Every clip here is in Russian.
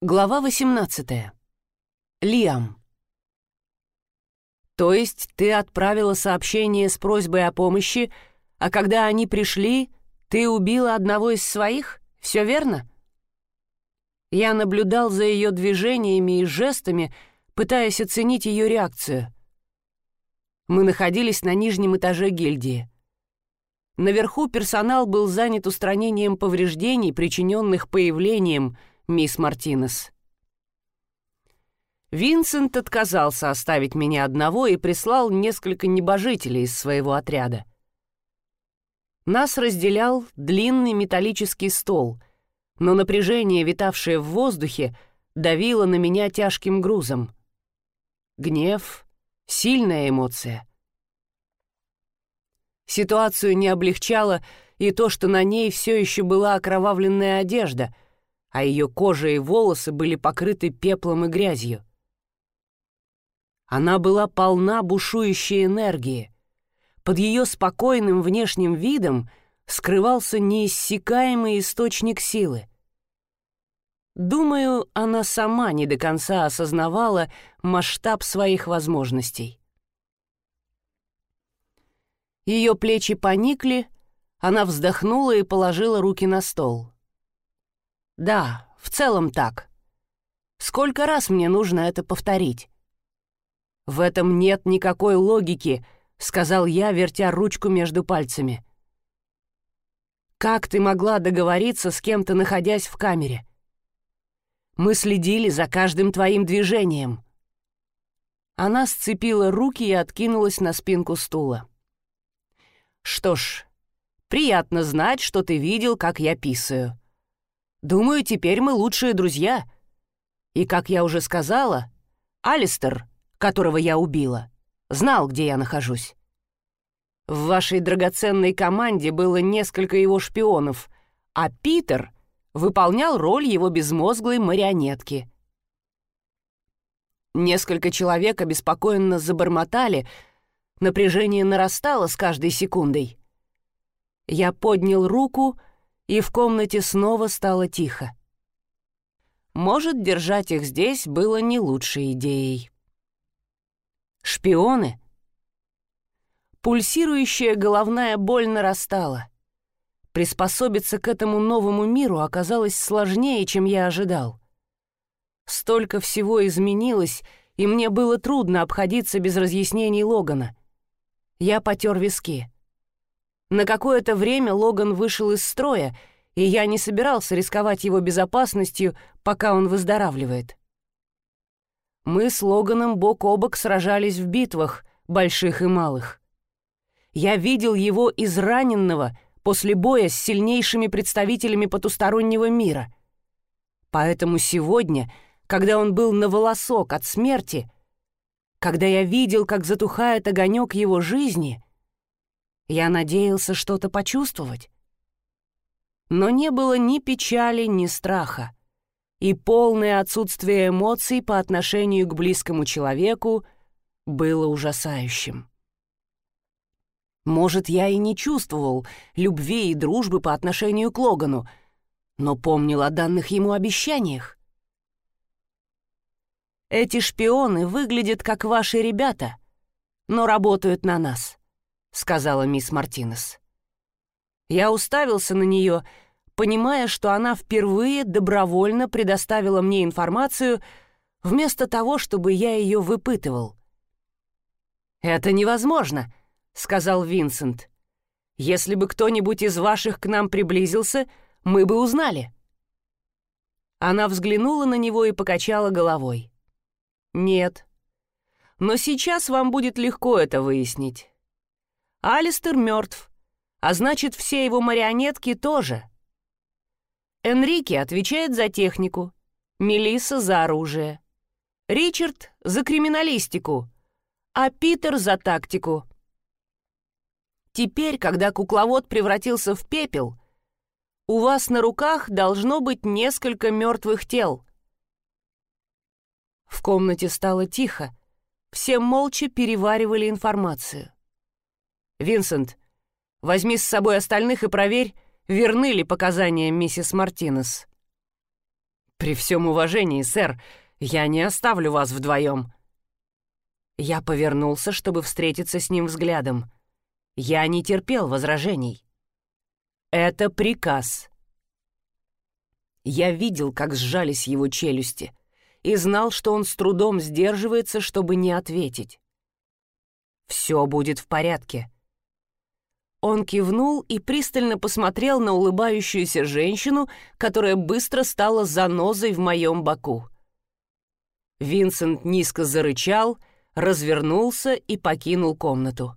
Глава 18. Лиам. То есть ты отправила сообщение с просьбой о помощи, а когда они пришли, ты убила одного из своих? Все верно? Я наблюдал за ее движениями и жестами, пытаясь оценить ее реакцию. Мы находились на нижнем этаже гильдии. Наверху персонал был занят устранением повреждений, причиненных появлением — мисс Мартинес. Винсент отказался оставить меня одного и прислал несколько небожителей из своего отряда. Нас разделял длинный металлический стол, но напряжение, витавшее в воздухе, давило на меня тяжким грузом. Гнев — сильная эмоция. Ситуацию не облегчало и то, что на ней все еще была окровавленная одежда — а ее кожа и волосы были покрыты пеплом и грязью. Она была полна бушующей энергии. Под ее спокойным внешним видом скрывался неиссякаемый источник силы. Думаю, она сама не до конца осознавала масштаб своих возможностей. Ее плечи поникли, она вздохнула и положила руки на стол. Да, в целом так. Сколько раз мне нужно это повторить? В этом нет никакой логики, сказал я, вертя ручку между пальцами. Как ты могла договориться с кем-то, находясь в камере? Мы следили за каждым твоим движением. Она сцепила руки и откинулась на спинку стула. Что ж, приятно знать, что ты видел, как я писаю. Думаю, теперь мы лучшие друзья. И, как я уже сказала, Алистер, которого я убила, знал, где я нахожусь. В вашей драгоценной команде было несколько его шпионов, а Питер выполнял роль его безмозглой марионетки. Несколько человек обеспокоенно забормотали, напряжение нарастало с каждой секундой. Я поднял руку и в комнате снова стало тихо. Может, держать их здесь было не лучшей идеей. Шпионы? Пульсирующая головная боль нарастала. Приспособиться к этому новому миру оказалось сложнее, чем я ожидал. Столько всего изменилось, и мне было трудно обходиться без разъяснений Логана. Я потер виски. На какое-то время Логан вышел из строя, и я не собирался рисковать его безопасностью, пока он выздоравливает. Мы с Логаном бок о бок сражались в битвах, больших и малых. Я видел его израненного после боя с сильнейшими представителями потустороннего мира. Поэтому сегодня, когда он был на волосок от смерти, когда я видел, как затухает огонек его жизни — я надеялся что-то почувствовать. Но не было ни печали, ни страха. И полное отсутствие эмоций по отношению к близкому человеку было ужасающим. Может, я и не чувствовал любви и дружбы по отношению к Логану, но помнил о данных ему обещаниях. Эти шпионы выглядят как ваши ребята, но работают на нас. — сказала мисс Мартинес. Я уставился на нее, понимая, что она впервые добровольно предоставила мне информацию, вместо того, чтобы я ее выпытывал. «Это невозможно», — сказал Винсент. «Если бы кто-нибудь из ваших к нам приблизился, мы бы узнали». Она взглянула на него и покачала головой. «Нет. Но сейчас вам будет легко это выяснить. Алистер мертв, а значит, все его марионетки тоже. Энрике отвечает за технику, Мелисса за оружие, Ричард за криминалистику, а Питер за тактику. Теперь, когда кукловод превратился в пепел, у вас на руках должно быть несколько мертвых тел. В комнате стало тихо, все молча переваривали информацию. «Винсент, возьми с собой остальных и проверь, верны ли показания миссис Мартинес». «При всем уважении, сэр, я не оставлю вас вдвоем». Я повернулся, чтобы встретиться с ним взглядом. Я не терпел возражений. «Это приказ». Я видел, как сжались его челюсти, и знал, что он с трудом сдерживается, чтобы не ответить. «Все будет в порядке». Он кивнул и пристально посмотрел на улыбающуюся женщину, которая быстро стала занозой в моем боку. Винсент низко зарычал, развернулся и покинул комнату.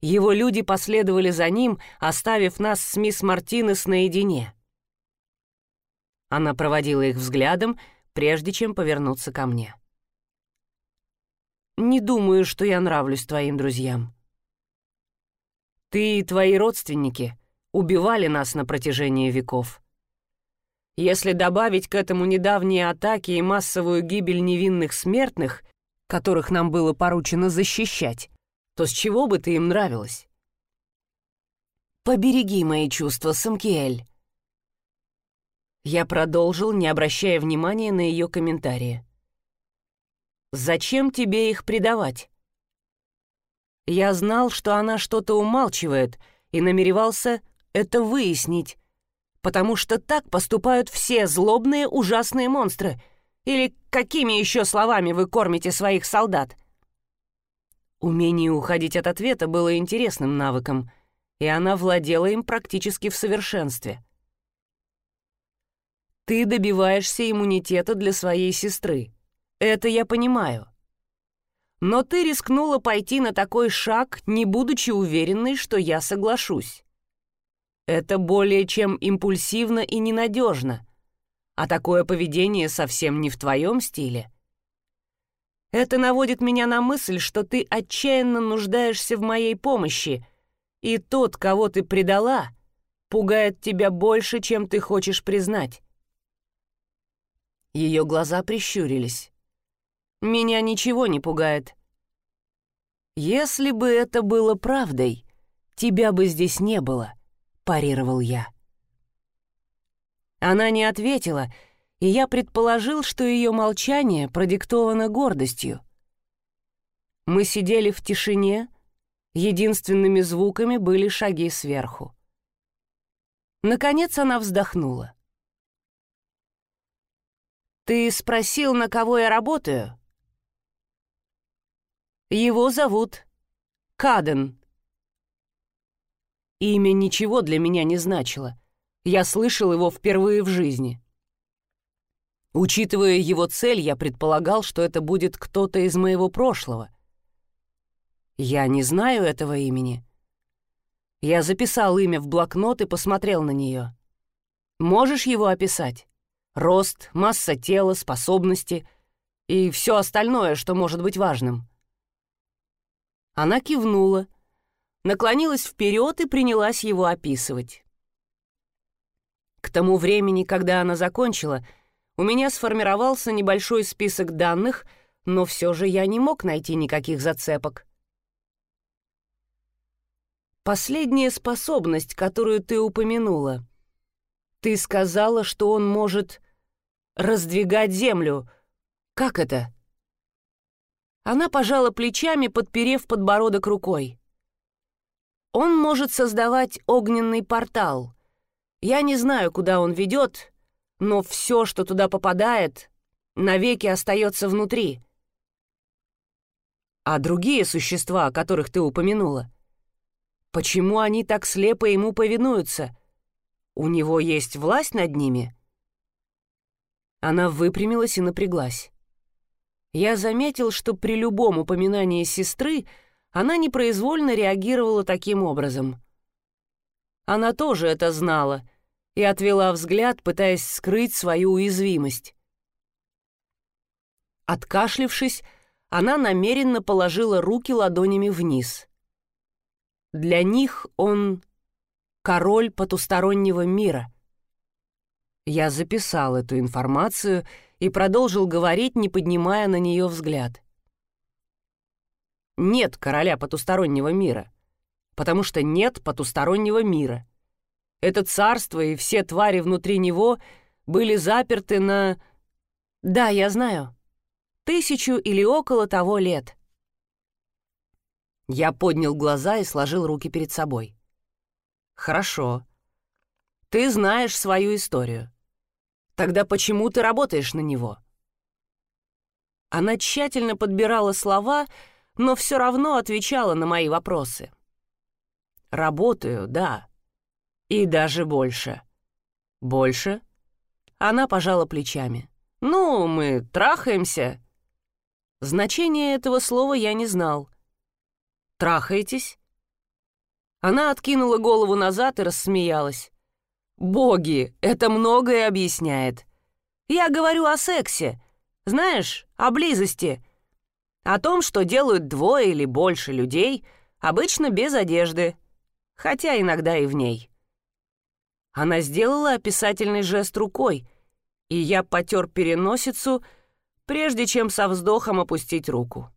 Его люди последовали за ним, оставив нас с мисс Мартинес наедине. Она проводила их взглядом, прежде чем повернуться ко мне. «Не думаю, что я нравлюсь твоим друзьям. Ты и твои родственники убивали нас на протяжении веков. Если добавить к этому недавние атаки и массовую гибель невинных смертных, которых нам было поручено защищать, то с чего бы ты им нравилась? Побереги мои чувства, Самкиэль. Я продолжил, не обращая внимания на ее комментарии. «Зачем тебе их предавать?» Я знал, что она что-то умалчивает, и намеревался это выяснить, потому что так поступают все злобные ужасные монстры. Или какими еще словами вы кормите своих солдат? Умение уходить от ответа было интересным навыком, и она владела им практически в совершенстве. Ты добиваешься иммунитета для своей сестры. Это я понимаю. Но ты рискнула пойти на такой шаг, не будучи уверенной, что я соглашусь. Это более чем импульсивно и ненадежно, а такое поведение совсем не в твоем стиле. Это наводит меня на мысль, что ты отчаянно нуждаешься в моей помощи, и тот, кого ты предала, пугает тебя больше, чем ты хочешь признать. Ее глаза прищурились. «Меня ничего не пугает. Если бы это было правдой, тебя бы здесь не было», — парировал я. Она не ответила, и я предположил, что ее молчание продиктовано гордостью. Мы сидели в тишине, единственными звуками были шаги сверху. Наконец она вздохнула. «Ты спросил, на кого я работаю?» «Его зовут Каден». Имя ничего для меня не значило. Я слышал его впервые в жизни. Учитывая его цель, я предполагал, что это будет кто-то из моего прошлого. Я не знаю этого имени. Я записал имя в блокнот и посмотрел на нее. Можешь его описать? рост, масса тела, способности и все остальное, что может быть важным. Она кивнула, наклонилась вперед и принялась его описывать. К тому времени, когда она закончила, у меня сформировался небольшой список данных, но все же я не мог найти никаких зацепок. Последняя способность, которую ты упомянула. Ты сказала, что он может раздвигать землю. Как это?» Она пожала плечами, подперев подбородок рукой. «Он может создавать огненный портал. Я не знаю, куда он ведет, но все, что туда попадает, навеки остается внутри». «А другие существа, о которых ты упомянула? Почему они так слепо ему повинуются? У него есть власть над ними?» Она выпрямилась и напряглась. Я заметил, что при любом упоминании сестры она непроизвольно реагировала таким образом. Она тоже это знала и отвела взгляд, пытаясь скрыть свою уязвимость. Откашлившись, она намеренно положила руки ладонями вниз. Для них он король потустороннего мира — я записал эту информацию и продолжил говорить, не поднимая на нее взгляд. Нет короля потустороннего мира, потому что нет потустороннего мира. Это царство и все твари внутри него были заперты на... Да, я знаю. Тысячу или около того лет. Я поднял глаза и сложил руки перед собой. Хорошо. Ты знаешь свою историю. Тогда почему ты работаешь на него? Она тщательно подбирала слова, но все равно отвечала на мои вопросы. «Работаю, да. И даже больше». «Больше?» Она пожала плечами. «Ну, мы трахаемся». Значение этого слова я не знал. «Трахаетесь?» Она откинула голову назад и рассмеялась. «Боги, это многое объясняет. Я говорю о сексе. Знаешь, о близости. О том, что делают двое или больше людей, обычно без одежды, хотя иногда и в ней». Она сделала описательный жест рукой, и я потер переносицу, прежде чем со вздохом опустить руку.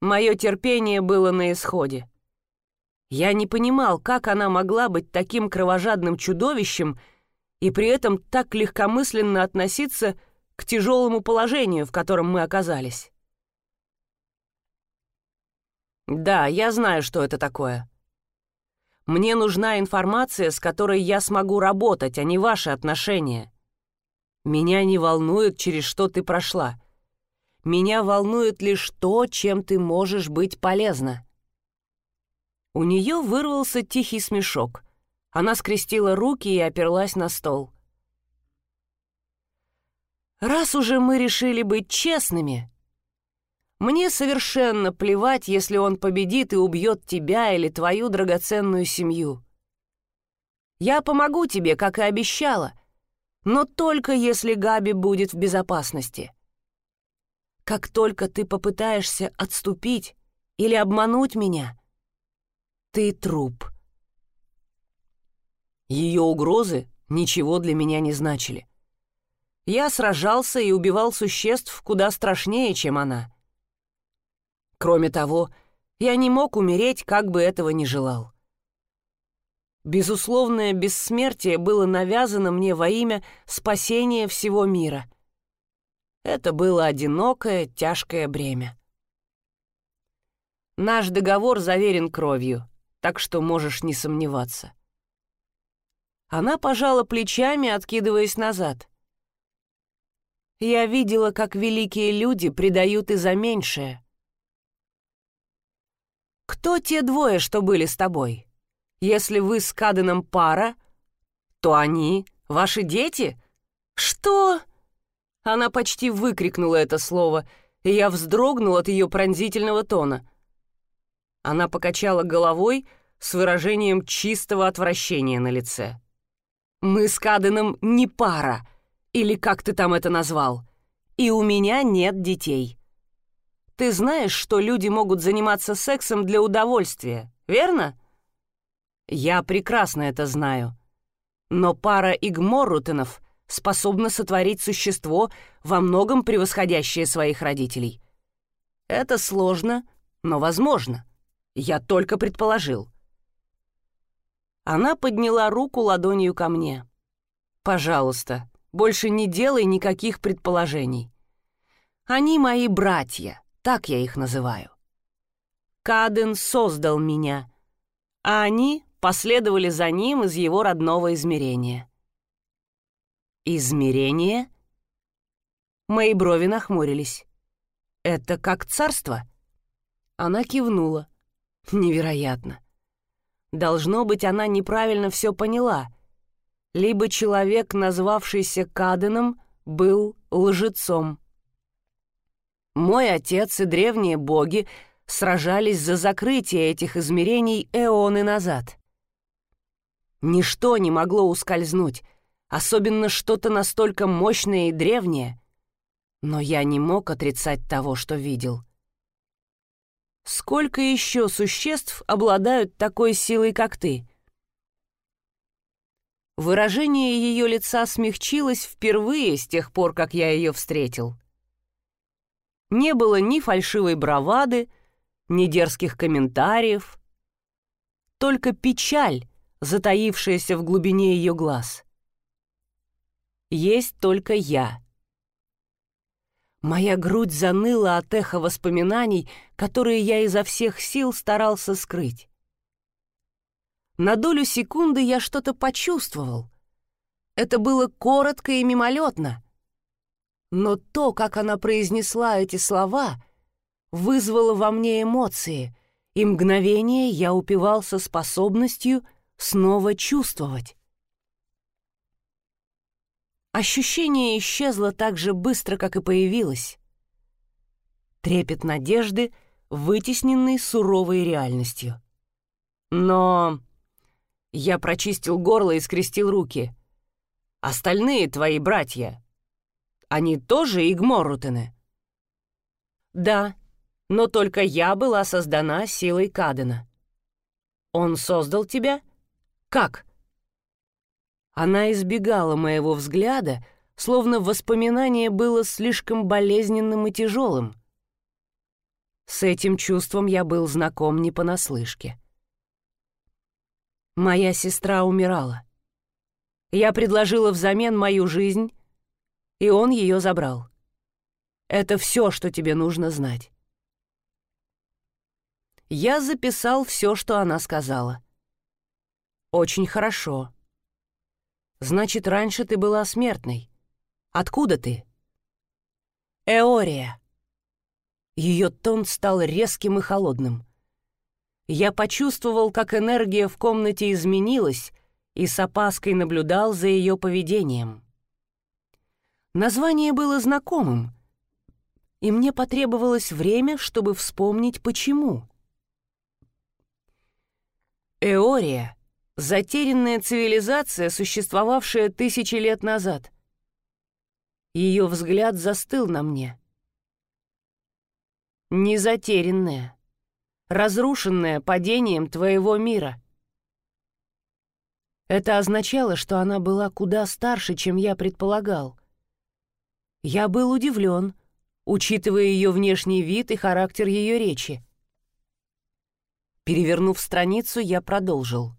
Мое терпение было на исходе. Я не понимал, как она могла быть таким кровожадным чудовищем и при этом так легкомысленно относиться к тяжелому положению, в котором мы оказались. Да, я знаю, что это такое. Мне нужна информация, с которой я смогу работать, а не ваши отношения. Меня не волнует, через что ты прошла. Меня волнует лишь то, чем ты можешь быть полезна. У нее вырвался тихий смешок. Она скрестила руки и оперлась на стол. «Раз уже мы решили быть честными, мне совершенно плевать, если он победит и убьет тебя или твою драгоценную семью. Я помогу тебе, как и обещала, но только если Габи будет в безопасности. Как только ты попытаешься отступить или обмануть меня, ты труп. Ее угрозы ничего для меня не значили. Я сражался и убивал существ куда страшнее, чем она. Кроме того, я не мог умереть, как бы этого ни желал. Безусловное бессмертие было навязано мне во имя спасения всего мира. Это было одинокое, тяжкое бремя. Наш договор заверен кровью так что можешь не сомневаться. Она пожала плечами, откидываясь назад. Я видела, как великие люди предают и за меньшее. Кто те двое, что были с тобой? Если вы с Каденом пара, то они ваши дети? Что? Она почти выкрикнула это слово, и я вздрогнул от ее пронзительного тона. Она покачала головой с выражением чистого отвращения на лице. «Мы с Каденом не пара, или как ты там это назвал, и у меня нет детей. Ты знаешь, что люди могут заниматься сексом для удовольствия, верно?» «Я прекрасно это знаю. Но пара Игморрутенов способна сотворить существо, во многом превосходящее своих родителей. Это сложно, но возможно. Я только предположил. Она подняла руку ладонью ко мне. «Пожалуйста, больше не делай никаких предположений. Они мои братья, так я их называю. Каден создал меня, а они последовали за ним из его родного измерения». «Измерение?» Мои брови нахмурились. «Это как царство?» Она кивнула. Невероятно. Должно быть, она неправильно все поняла. Либо человек, назвавшийся Каденом, был лжецом. Мой отец и древние боги сражались за закрытие этих измерений эоны назад. Ничто не могло ускользнуть, особенно что-то настолько мощное и древнее. Но я не мог отрицать того, что видел. Сколько еще существ обладают такой силой, как ты? Выражение ее лица смягчилось впервые с тех пор, как я ее встретил. Не было ни фальшивой бравады, ни дерзких комментариев, только печаль, затаившаяся в глубине ее глаз. есть только я. Моя грудь заныла от эха воспоминаний, которые я изо всех сил старался скрыть. На долю секунды я что-то почувствовал. Это было коротко и мимолетно. Но то, как она произнесла эти слова, вызвало во мне эмоции, и мгновение я упивался способностью снова чувствовать. Ощущение исчезло так же быстро, как и появилось. Трепет надежды, вытесненный суровой реальностью. Но я прочистил горло и скрестил руки. Остальные твои братья, они тоже Игморрутены? Да, но только я была создана силой Кадена. Он создал тебя? Как? Она избегала моего взгляда, словно воспоминание было слишком болезненным и тяжелым. С этим чувством я был знаком не понаслышке. Моя сестра умирала. Я предложила взамен мою жизнь, и он ее забрал. Это все, что тебе нужно знать. Я записал все, что она сказала. Очень хорошо. Значит, раньше ты была смертной. Откуда ты? Эория. Ее тон стал резким и холодным. Я почувствовал, как энергия в комнате изменилась, и с опаской наблюдал за ее поведением. Название было знакомым, и мне потребовалось время, чтобы вспомнить, почему. Эория Затерянная цивилизация, существовавшая тысячи лет назад. Ее взгляд застыл на мне. Не затерянная, разрушенная падением твоего мира. Это означало, что она была куда старше, чем я предполагал. Я был удивлен, учитывая ее внешний вид и характер ее речи. Перевернув страницу, я продолжил.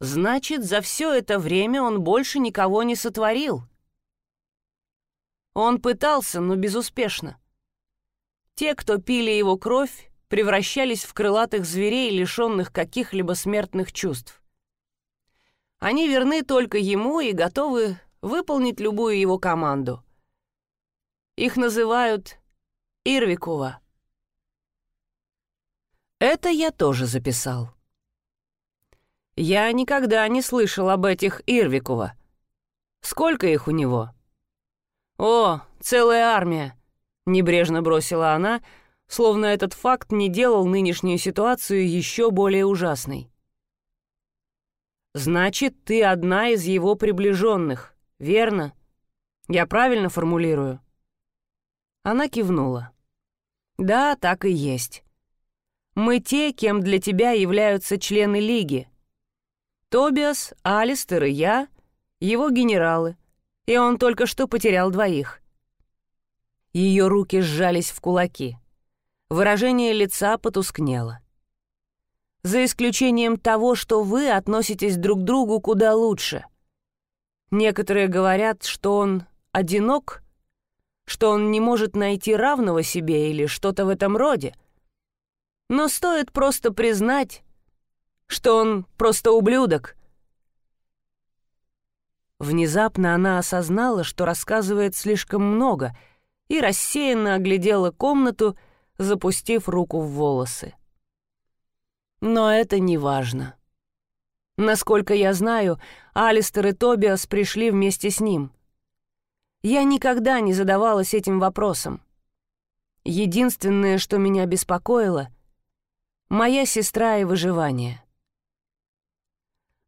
Значит, за все это время он больше никого не сотворил. Он пытался, но безуспешно. Те, кто пили его кровь, превращались в крылатых зверей, лишенных каких-либо смертных чувств. Они верны только ему и готовы выполнить любую его команду. Их называют Ирвикува. Это я тоже записал. Я никогда не слышал об этих Ирвикова. Сколько их у него? О, целая армия, небрежно бросила она, словно этот факт не делал нынешнюю ситуацию еще более ужасной. Значит, ты одна из его приближенных, верно? Я правильно формулирую? Она кивнула. Да, так и есть. Мы те, кем для тебя являются члены Лиги — Тобиас, Алистер и я — его генералы, и он только что потерял двоих. Ее руки сжались в кулаки. Выражение лица потускнело. За исключением того, что вы относитесь друг к другу куда лучше. Некоторые говорят, что он одинок, что он не может найти равного себе или что-то в этом роде. Но стоит просто признать, что он просто ублюдок. Внезапно она осознала, что рассказывает слишком много, и рассеянно оглядела комнату, запустив руку в волосы. Но это не важно. Насколько я знаю, Алистер и Тобиас пришли вместе с ним. Я никогда не задавалась этим вопросом. Единственное, что меня беспокоило — моя сестра и выживание.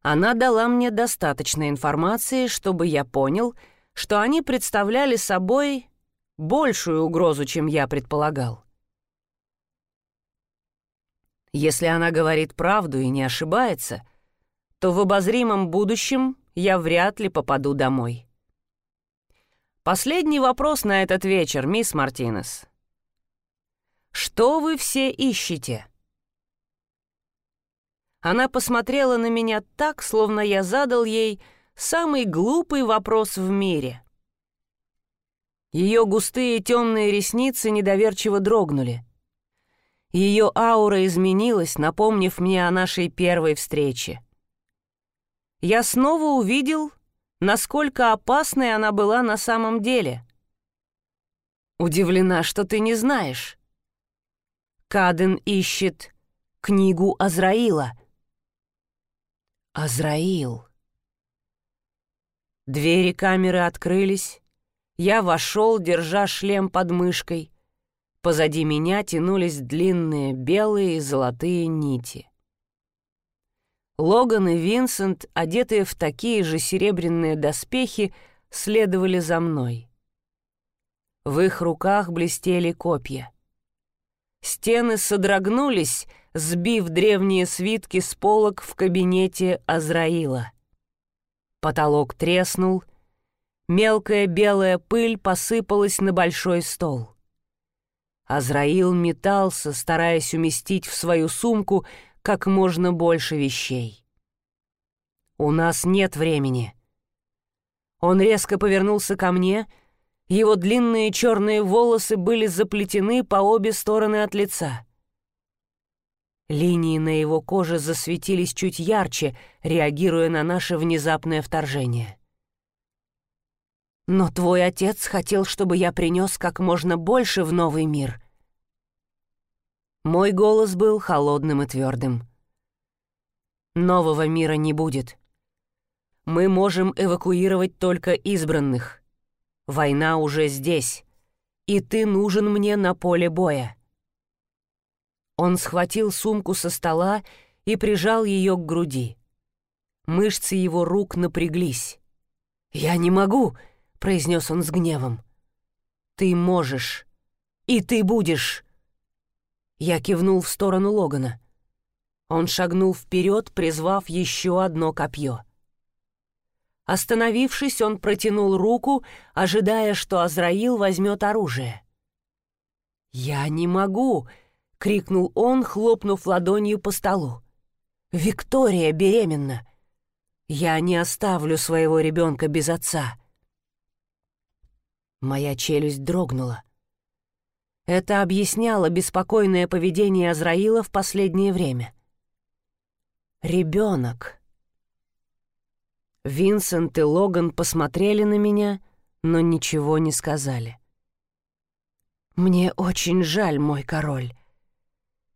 Она дала мне достаточно информации, чтобы я понял, что они представляли собой большую угрозу, чем я предполагал. Если она говорит правду и не ошибается, то в обозримом будущем я вряд ли попаду домой. Последний вопрос на этот вечер, мисс Мартинес. Что вы все ищете? Она посмотрела на меня так, словно я задал ей самый глупый вопрос в мире. Ее густые темные ресницы недоверчиво дрогнули. Ее аура изменилась, напомнив мне о нашей первой встрече. Я снова увидел, насколько опасной она была на самом деле. Удивлена, что ты не знаешь. Каден ищет книгу Азраила. Азраил. Двери камеры открылись. Я вошел, держа шлем под мышкой. Позади меня тянулись длинные белые и золотые нити. Логан и Винсент, одетые в такие же серебряные доспехи, следовали за мной. В их руках блестели копья. Стены содрогнулись, сбив древние свитки с полок в кабинете Азраила. Потолок треснул, мелкая белая пыль посыпалась на большой стол. Азраил метался, стараясь уместить в свою сумку как можно больше вещей. «У нас нет времени». Он резко повернулся ко мне, его длинные черные волосы были заплетены по обе стороны от лица. Линии на его коже засветились чуть ярче, реагируя на наше внезапное вторжение. Но твой отец хотел, чтобы я принес как можно больше в новый мир. Мой голос был холодным и твердым. Нового мира не будет. Мы можем эвакуировать только избранных. Война уже здесь, и ты нужен мне на поле боя. Он схватил сумку со стола и прижал ее к груди. Мышцы его рук напряглись. «Я не могу!» — произнес он с гневом. «Ты можешь, и ты будешь!» Я кивнул в сторону Логана. Он шагнул вперед, призвав еще одно копье. Остановившись, он протянул руку, ожидая, что Азраил возьмет оружие. «Я не могу!» — крикнул он, хлопнув ладонью по столу. «Виктория беременна! Я не оставлю своего ребенка без отца!» Моя челюсть дрогнула. Это объясняло беспокойное поведение Азраила в последнее время. «Ребенок!» Винсент и Логан посмотрели на меня, но ничего не сказали. «Мне очень жаль, мой король.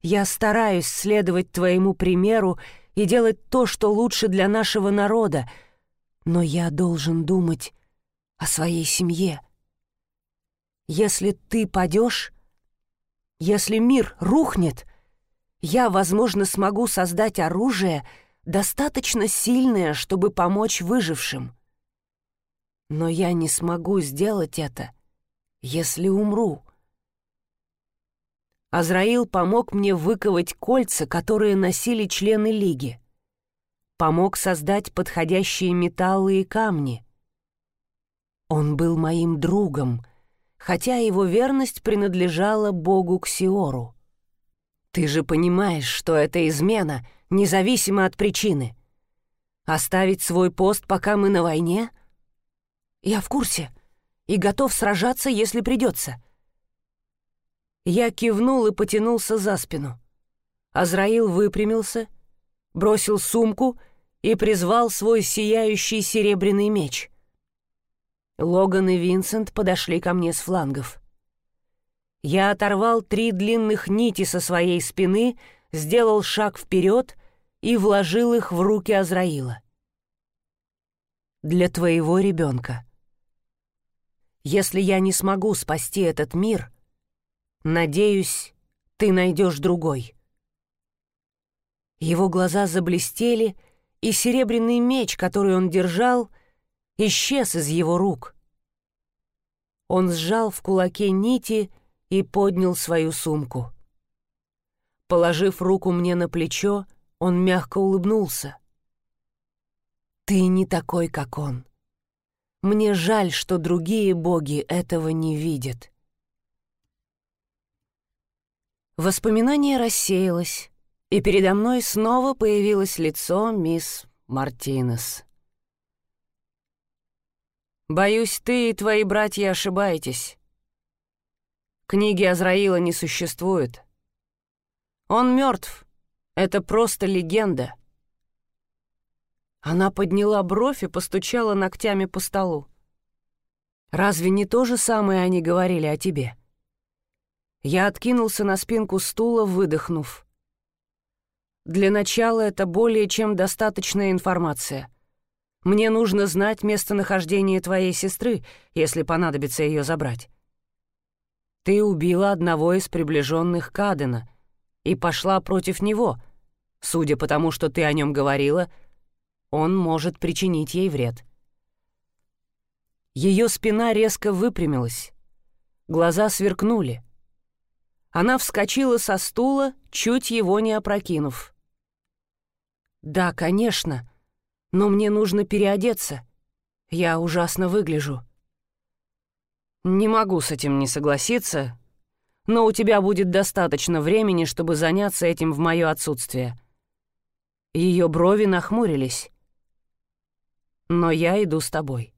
Я стараюсь следовать твоему примеру и делать то, что лучше для нашего народа, но я должен думать о своей семье». Если ты падешь, если мир рухнет, я, возможно, смогу создать оружие, достаточно сильное, чтобы помочь выжившим. Но я не смогу сделать это, если умру. Азраил помог мне выковать кольца, которые носили члены Лиги. Помог создать подходящие металлы и камни. Он был моим другом — хотя его верность принадлежала богу Ксиору. Ты же понимаешь, что это измена, независимо от причины. Оставить свой пост, пока мы на войне? Я в курсе и готов сражаться, если придется. Я кивнул и потянулся за спину. Азраил выпрямился, бросил сумку и призвал свой сияющий серебряный меч. Логан и Винсент подошли ко мне с флангов. Я оторвал три длинных нити со своей спины, сделал шаг вперед и вложил их в руки Азраила. «Для твоего ребенка. Если я не смогу спасти этот мир, надеюсь, ты найдешь другой». Его глаза заблестели, и серебряный меч, который он держал — исчез из его рук. Он сжал в кулаке нити и поднял свою сумку. Положив руку мне на плечо, он мягко улыбнулся. «Ты не такой, как он. Мне жаль, что другие боги этого не видят». Воспоминание рассеялось, и передо мной снова появилось лицо мисс Мартинес. Боюсь, ты и твои братья ошибаетесь. Книги Азраила не существует. Он мертв. Это просто легенда. Она подняла бровь и постучала ногтями по столу. «Разве не то же самое они говорили о тебе?» Я откинулся на спинку стула, выдохнув. «Для начала это более чем достаточная информация. Мне нужно знать местонахождение твоей сестры, если понадобится ее забрать. Ты убила одного из приближенных Кадена и пошла против него. Судя по тому, что ты о нем говорила, он может причинить ей вред». Ее спина резко выпрямилась. Глаза сверкнули. Она вскочила со стула, чуть его не опрокинув. «Да, конечно, но мне нужно переодеться. Я ужасно выгляжу». «Не могу с этим не согласиться, но у тебя будет достаточно времени, чтобы заняться этим в мое отсутствие». Ее брови нахмурились. «Но я иду с тобой».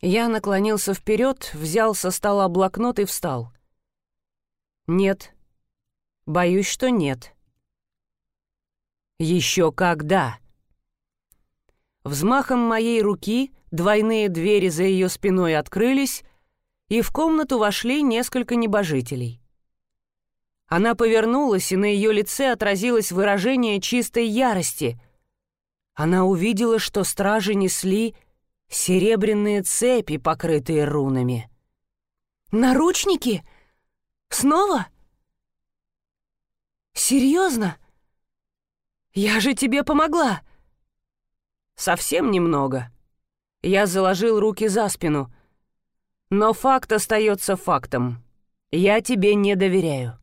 Я наклонился вперед, взял со стола блокнот и встал. «Нет. Боюсь, что нет». «Еще когда?» Взмахом моей руки двойные двери за ее спиной открылись, и в комнату вошли несколько небожителей. Она повернулась, и на ее лице отразилось выражение чистой ярости. Она увидела, что стражи несли серебряные цепи, покрытые рунами. «Наручники? Снова? Серьезно? Я же тебе помогла!» «Совсем немного. Я заложил руки за спину. Но факт остается фактом. Я тебе не доверяю.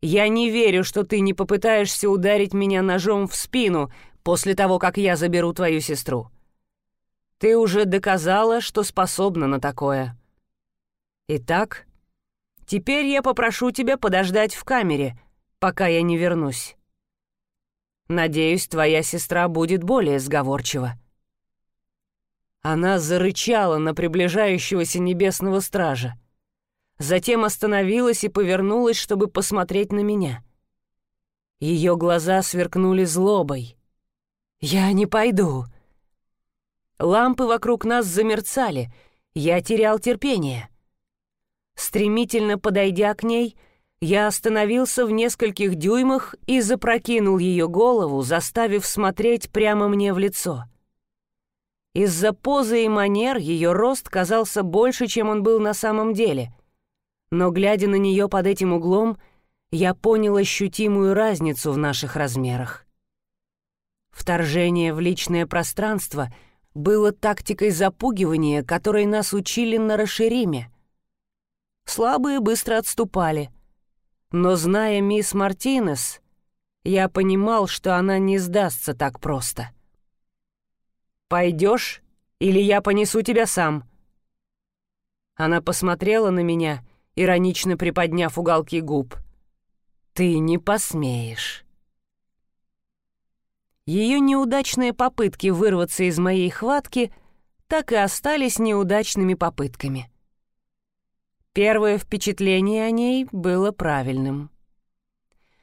Я не верю, что ты не попытаешься ударить меня ножом в спину после того, как я заберу твою сестру. Ты уже доказала, что способна на такое. Итак, теперь я попрошу тебя подождать в камере, пока я не вернусь. Надеюсь, твоя сестра будет более сговорчива». Она зарычала на приближающегося небесного стража. Затем остановилась и повернулась, чтобы посмотреть на меня. Ее глаза сверкнули злобой. «Я не пойду», Лампы вокруг нас замерцали. Я терял терпение. Стремительно подойдя к ней, я остановился в нескольких дюймах и запрокинул ее голову, заставив смотреть прямо мне в лицо. Из-за позы и манер ее рост казался больше, чем он был на самом деле. Но, глядя на нее под этим углом, я понял ощутимую разницу в наших размерах. Вторжение в личное пространство — было тактикой запугивания, которой нас учили на расшириме. Слабые быстро отступали. Но, зная мисс Мартинес, я понимал, что она не сдастся так просто. «Пойдешь, или я понесу тебя сам?» Она посмотрела на меня, иронично приподняв уголки губ. «Ты не посмеешь». Ее неудачные попытки вырваться из моей хватки так и остались неудачными попытками. Первое впечатление о ней было правильным.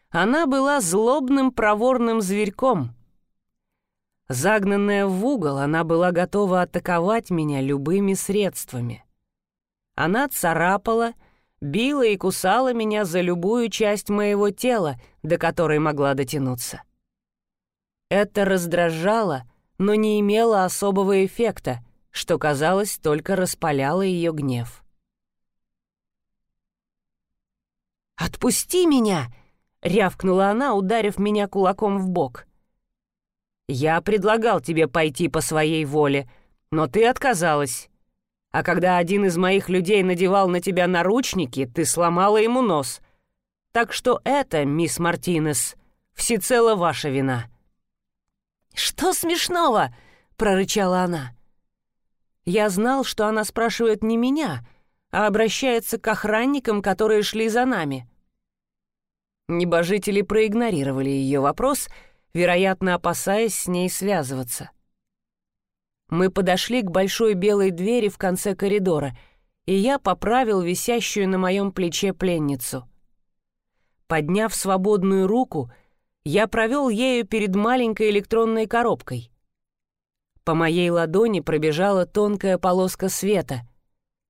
Она была злобным проворным зверьком. Загнанная в угол, она была готова атаковать меня любыми средствами. Она царапала, била и кусала меня за любую часть моего тела, до которой могла дотянуться. Это раздражало, но не имело особого эффекта, что, казалось, только распаляло ее гнев. «Отпусти меня!» — рявкнула она, ударив меня кулаком в бок. «Я предлагал тебе пойти по своей воле, но ты отказалась. А когда один из моих людей надевал на тебя наручники, ты сломала ему нос. Так что это, мисс Мартинес, всецело ваша вина». «Что смешного?» — прорычала она. Я знал, что она спрашивает не меня, а обращается к охранникам, которые шли за нами. Небожители проигнорировали ее вопрос, вероятно, опасаясь с ней связываться. Мы подошли к большой белой двери в конце коридора, и я поправил висящую на моем плече пленницу. Подняв свободную руку, я провел ею перед маленькой электронной коробкой. По моей ладони пробежала тонкая полоска света.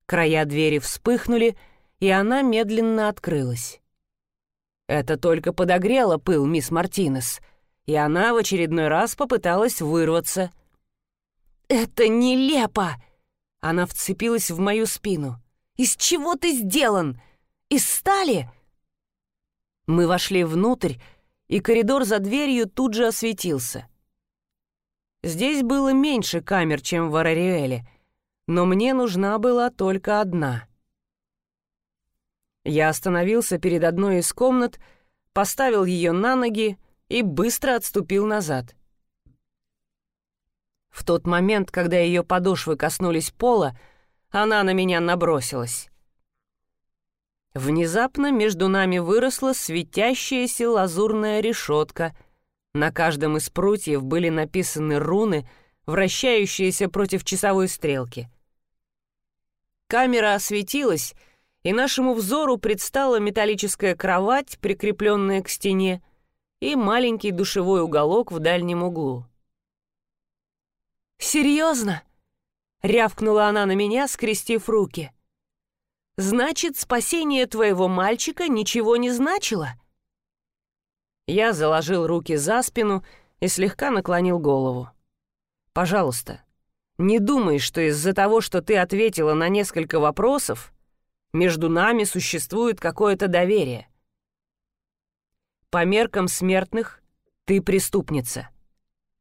Края двери вспыхнули, и она медленно открылась. Это только подогрело пыл мисс Мартинес, и она в очередной раз попыталась вырваться. «Это нелепо!» Она вцепилась в мою спину. «Из чего ты сделан? Из стали?» Мы вошли внутрь, и коридор за дверью тут же осветился. Здесь было меньше камер, чем в Арариэле, но мне нужна была только одна. Я остановился перед одной из комнат, поставил ее на ноги и быстро отступил назад. В тот момент, когда ее подошвы коснулись пола, она на меня набросилась. Внезапно между нами выросла светящаяся лазурная решетка. На каждом из прутьев были написаны руны, вращающиеся против часовой стрелки. Камера осветилась, и нашему взору предстала металлическая кровать, прикрепленная к стене, и маленький душевой уголок в дальнем углу. «Серьезно?» — рявкнула она на меня, скрестив руки — Значит, спасение твоего мальчика ничего не значило?» Я заложил руки за спину и слегка наклонил голову. «Пожалуйста, не думай, что из-за того, что ты ответила на несколько вопросов, между нами существует какое-то доверие. По меркам смертных ты преступница.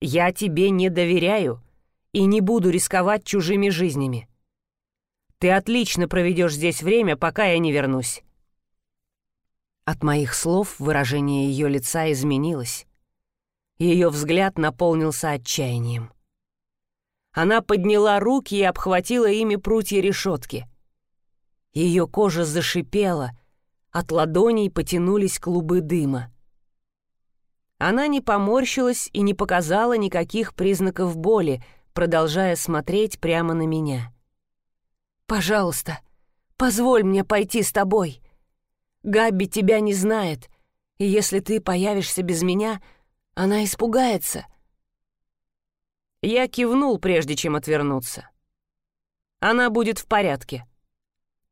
Я тебе не доверяю и не буду рисковать чужими жизнями. Ты отлично проведешь здесь время, пока я не вернусь». От моих слов выражение ее лица изменилось. Ее взгляд наполнился отчаянием. Она подняла руки и обхватила ими прутья решетки. Ее кожа зашипела, от ладоней потянулись клубы дыма. Она не поморщилась и не показала никаких признаков боли, продолжая смотреть прямо на меня. Пожалуйста, позволь мне пойти с тобой. Габби тебя не знает, и если ты появишься без меня, она испугается». Я кивнул, прежде чем отвернуться. «Она будет в порядке».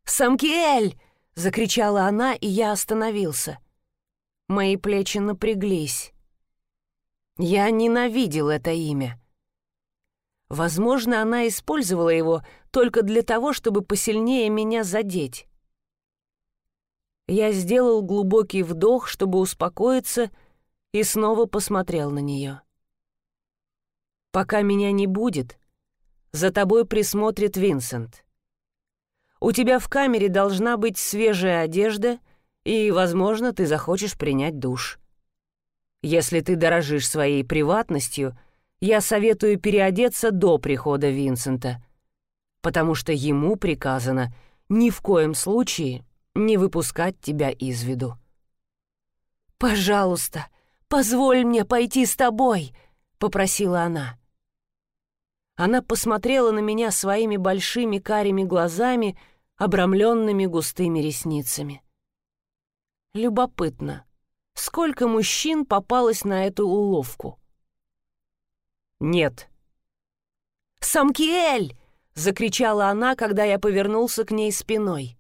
«Самкиэль!» — закричала она, и я остановился. Мои плечи напряглись. Я ненавидел это имя. Возможно, она использовала его только для того, чтобы посильнее меня задеть. Я сделал глубокий вдох, чтобы успокоиться, и снова посмотрел на нее. «Пока меня не будет, за тобой присмотрит Винсент. У тебя в камере должна быть свежая одежда, и, возможно, ты захочешь принять душ. Если ты дорожишь своей приватностью — я советую переодеться до прихода Винсента, потому что ему приказано ни в коем случае не выпускать тебя из виду. «Пожалуйста, позволь мне пойти с тобой», — попросила она. Она посмотрела на меня своими большими карими глазами, обрамленными густыми ресницами. Любопытно, сколько мужчин попалось на эту уловку? «Нет». «Самкиэль!» — закричала она, когда я повернулся к ней спиной.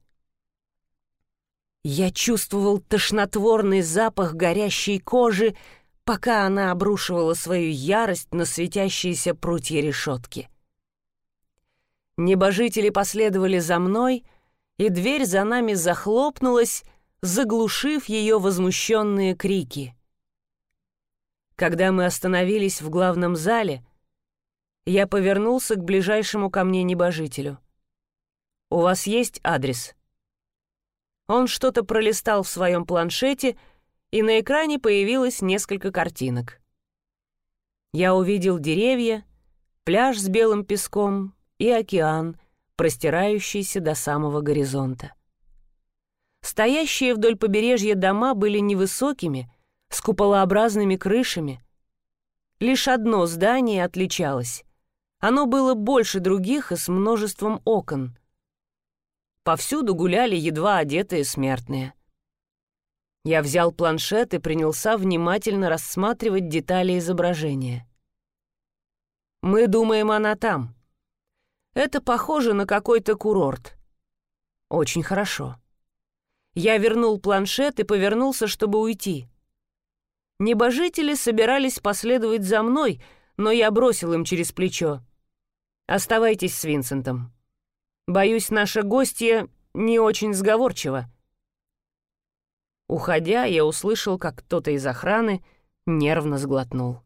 Я чувствовал тошнотворный запах горящей кожи, пока она обрушивала свою ярость на светящиеся прутья решетки. Небожители последовали за мной, и дверь за нами захлопнулась, заглушив ее возмущенные крики. Когда мы остановились в главном зале, я повернулся к ближайшему ко мне небожителю. «У вас есть адрес?» Он что-то пролистал в своем планшете, и на экране появилось несколько картинок. Я увидел деревья, пляж с белым песком и океан, простирающийся до самого горизонта. Стоящие вдоль побережья дома были невысокими, с куполообразными крышами. Лишь одно здание отличалось. Оно было больше других и с множеством окон. Повсюду гуляли едва одетые смертные. Я взял планшет и принялся внимательно рассматривать детали изображения. Мы думаем, она там. Это похоже на какой-то курорт. Очень хорошо. Я вернул планшет и повернулся, чтобы уйти. Небожители собирались последовать за мной, но я бросил им через плечо. «Оставайтесь с Винсентом. Боюсь, наша гостья не очень сговорчива». Уходя, я услышал, как кто-то из охраны нервно сглотнул.